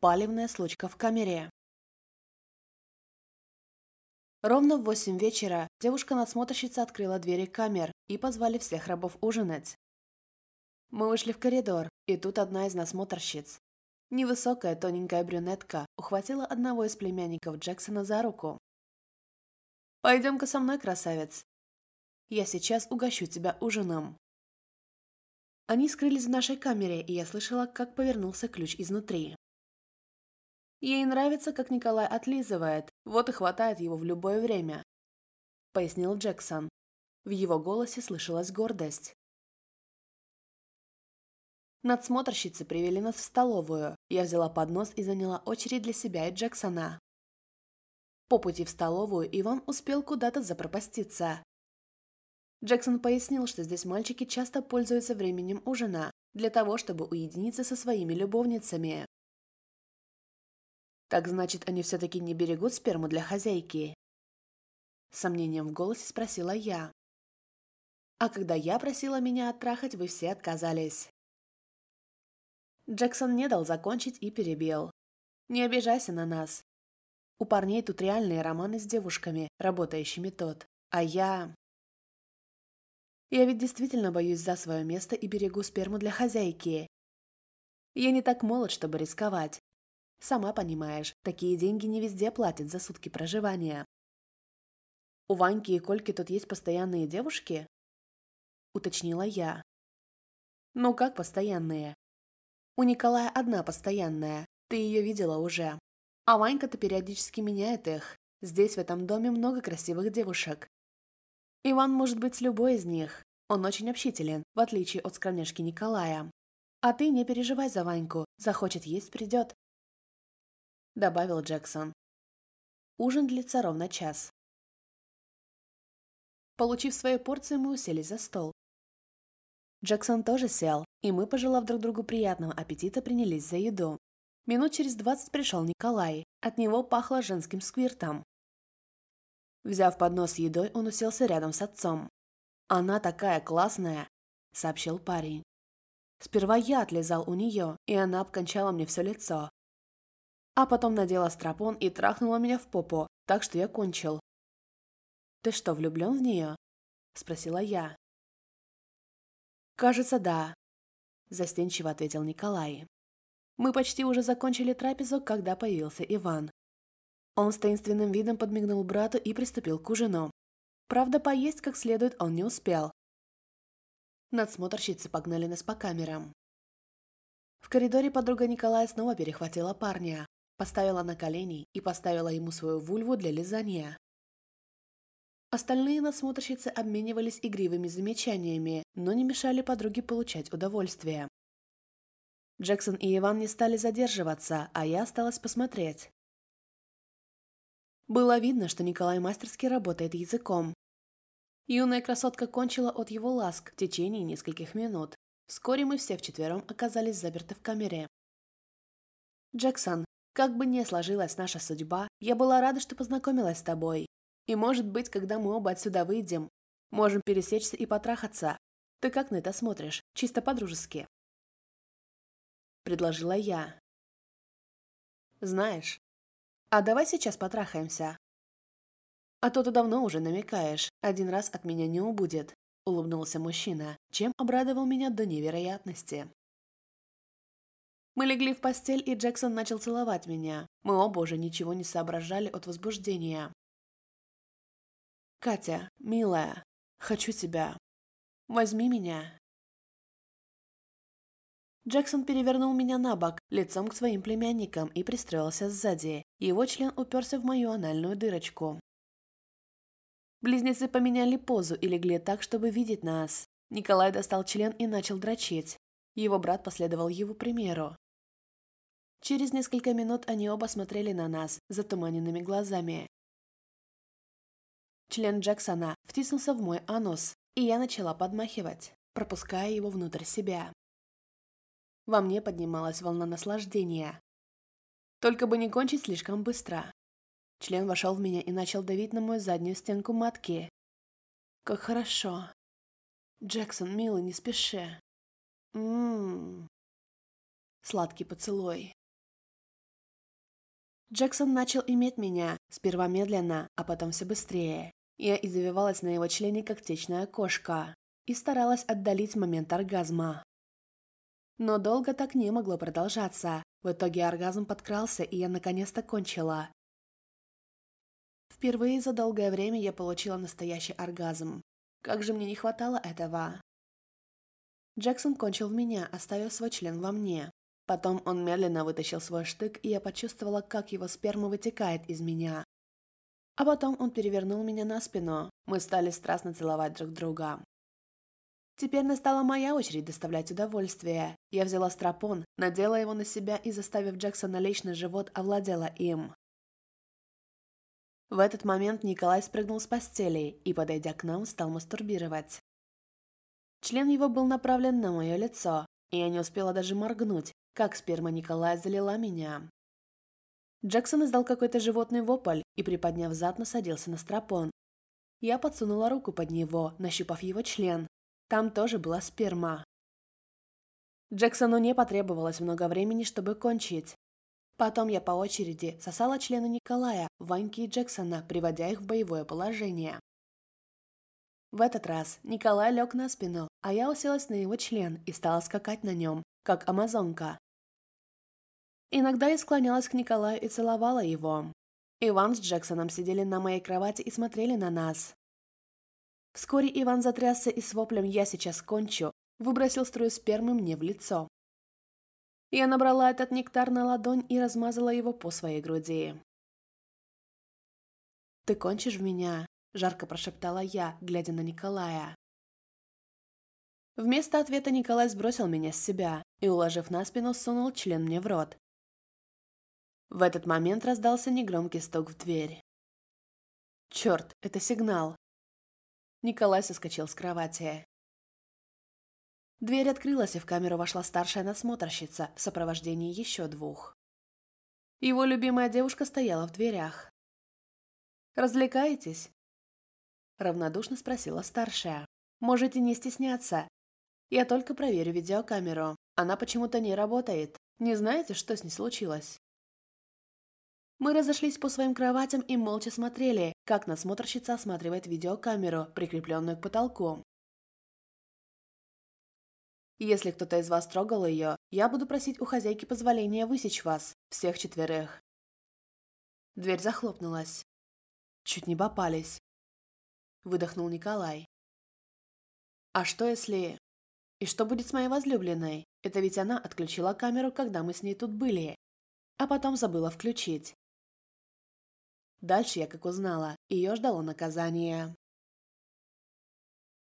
Палевная случка в камере. Ровно в восемь вечера девушка-надсмотрщица открыла двери камер и позвали всех рабов ужинать. Мы вышли в коридор, и тут одна из насмотрщиц. Невысокая тоненькая брюнетка ухватила одного из племянников Джексона за руку. «Пойдем-ка со мной, красавец. Я сейчас угощу тебя ужином». Они скрылись в нашей камере, и я слышала, как повернулся ключ изнутри. Ей нравится, как Николай отлизывает, вот и хватает его в любое время», — пояснил Джексон. В его голосе слышалась гордость. Надсмотрщицы привели нас в столовую. Я взяла поднос и заняла очередь для себя и Джексона. По пути в столовую Иван успел куда-то запропаститься. Джексон пояснил, что здесь мальчики часто пользуются временем ужина для того, чтобы уединиться со своими любовницами. Так значит, они все-таки не берегут сперму для хозяйки? Сомнением в голосе спросила я. А когда я просила меня оттрахать, вы все отказались. Джексон не дал закончить и перебил. Не обижайся на нас. У парней тут реальные романы с девушками, работающими тот. А я... Я ведь действительно боюсь за свое место и берегу сперму для хозяйки. Я не так молод, чтобы рисковать. Сама понимаешь, такие деньги не везде платят за сутки проживания. У Ваньки и Кольки тут есть постоянные девушки? Уточнила я. Ну как постоянные? У Николая одна постоянная, ты ее видела уже. А Ванька-то периодически меняет их. Здесь, в этом доме, много красивых девушек. Иван может быть любой из них. Он очень общителен, в отличие от скромняшки Николая. А ты не переживай за Ваньку. Захочет есть, придет добавил Джексон. Ужин длится ровно час. Получив свою порцию, мы уселись за стол. Джексон тоже сел, и мы, пожелав друг другу приятного аппетита, принялись за еду. Минут через двадцать пришел Николай. От него пахло женским сквиртом. Взяв поднос с едой, он уселся рядом с отцом. «Она такая классная!» – сообщил парень. Сперва я отлезал у нее, и она обкончала мне все лицо, а потом надела стропон и трахнула меня в попу, так что я кончил. «Ты что, влюблен в нее?» – спросила я. «Кажется, да», – застенчиво ответил Николай. Мы почти уже закончили трапезу, когда появился Иван. Он с таинственным видом подмигнул брату и приступил к ужину. Правда, поесть как следует он не успел. Надсмотрщицы погнали нас по камерам. В коридоре подруга Николая снова перехватила парня. Поставила на колени и поставила ему свою вульву для лизания. Остальные насмотрщицы обменивались игривыми замечаниями, но не мешали подруге получать удовольствие. Джексон и Иван не стали задерживаться, а я осталась посмотреть. Было видно, что Николай мастерски работает языком. Юная красотка кончила от его ласк в течение нескольких минут. Вскоре мы все вчетвером оказались заперты в камере. «Джексон, как бы ни сложилась наша судьба, я была рада, что познакомилась с тобой. И, может быть, когда мы оба отсюда выйдем, можем пересечься и потрахаться. Ты как на это смотришь? Чисто по-дружески. Предложила я. Знаешь, а давай сейчас потрахаемся. А то ты давно уже намекаешь, один раз от меня не убудет. Улыбнулся мужчина, чем обрадовал меня до невероятности. Мы легли в постель, и Джексон начал целовать меня. Мы оба уже ничего не соображали от возбуждения. «Катя, милая, хочу тебя. Возьми меня». Джексон перевернул меня на бок, лицом к своим племянникам, и пристроился сзади. Его член уперся в мою анальную дырочку. Близнецы поменяли позу и легли так, чтобы видеть нас. Николай достал член и начал дрочить. Его брат последовал его примеру. Через несколько минут они оба смотрели на нас затуманенными глазами. Член Джексона втиснулся в мой анус, и я начала подмахивать, пропуская его внутрь себя. Во мне поднималась волна наслаждения. Только бы не кончить слишком быстро. Член вошел в меня и начал давить на мою заднюю стенку матки. Как хорошо. Джексон, милый, не спеши. Ммм. Сладкий поцелуй. Джексон начал иметь меня, сперва медленно, а потом все быстрее. Я извивалась на его члене, как течная кошка, и старалась отдалить момент оргазма. Но долго так не могло продолжаться. В итоге оргазм подкрался, и я наконец-то кончила. Впервые за долгое время я получила настоящий оргазм. Как же мне не хватало этого. Джексон кончил в меня, оставив свой член во мне. Потом он медленно вытащил свой штык, и я почувствовала, как его сперма вытекает из меня. А потом он перевернул меня на спину. Мы стали страстно целовать друг друга. Теперь настала моя очередь доставлять удовольствие. Я взяла стропон, надела его на себя и, заставив Джексона лечь на живот, овладела им. В этот момент Николай спрыгнул с постели и, подойдя к нам, стал мастурбировать. Член его был направлен на мое лицо, и я не успела даже моргнуть, как сперма Николая залила меня. Джексон издал какой-то животный вопль и, приподняв зад, насадился на стропон. Я подсунула руку под него, нащупав его член. Там тоже была сперма. Джексону не потребовалось много времени, чтобы кончить. Потом я по очереди сосала члены Николая, Ваньки и Джексона, приводя их в боевое положение. В этот раз Николай лег на спину, а я уселась на его член и стала скакать на нем, как амазонка. Иногда я склонялась к Николаю и целовала его. Иван с Джексоном сидели на моей кровати и смотрели на нас. Вскоре Иван затрясся и с воплем «Я сейчас кончу» выбросил струю спермы мне в лицо. Я набрала этот нектар на ладонь и размазала его по своей груди. «Ты кончишь в меня?» – жарко прошептала я, глядя на Николая. Вместо ответа Николай сбросил меня с себя и, уложив на спину, сунул член мне в рот, в этот момент раздался негромкий стук в дверь. «Черт, это сигнал!» Николай соскочил с кровати. Дверь открылась, и в камеру вошла старшая насмотрщица в сопровождении еще двух. Его любимая девушка стояла в дверях. «Развлекаетесь?» Равнодушно спросила старшая. «Можете не стесняться. Я только проверю видеокамеру. Она почему-то не работает. Не знаете, что с ней случилось?» Мы разошлись по своим кроватям и молча смотрели, как насмотрщица осматривает видеокамеру, прикрепленную к потолку. Если кто-то из вас трогал ее, я буду просить у хозяйки позволения высечь вас, всех четверых. Дверь захлопнулась. Чуть не попались. Выдохнул Николай. А что если... И что будет с моей возлюбленной? Это ведь она отключила камеру, когда мы с ней тут были. А потом забыла включить. Дальше я, как узнала, ее ждало наказание.